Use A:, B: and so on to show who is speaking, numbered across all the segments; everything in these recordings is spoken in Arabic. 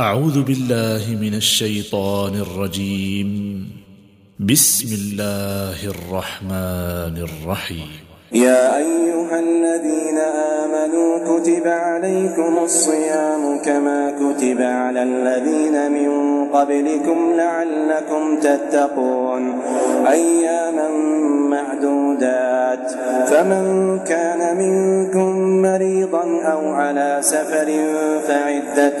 A: أعوذ بالله من الشيطان الرجيم. بسم الله الرحمن الرحيم.
B: يا أيها الذين آمنوا كتب عليكم الصيام كما كتب على الذين من قبلكم لعلكم تتقون. أياما معدودات. فمن كان منكم مريضا أو على سفر فعدة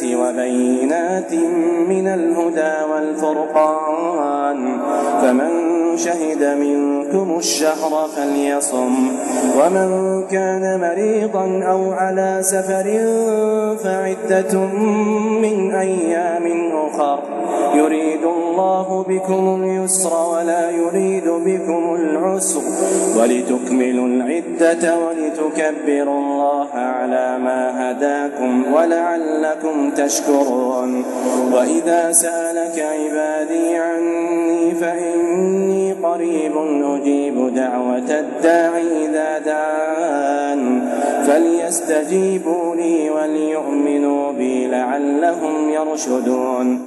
B: وبينات من الهدى والفرقان. فمن شهد منكم الشهر فليصم ومن كان مريضا أو على سفر فعدة من أيام أخر. يريد الله بكم اليسر ولا يريد بكم العسر. ولتكملوا العدة ولتكبروا الله على ما هداكم ولعلكم تشكرون. وإذا سألك عبادي عني دعوة الداعي إذا دعان فليستجيبوا لي وليؤمنوا بي لعلهم يرشدون.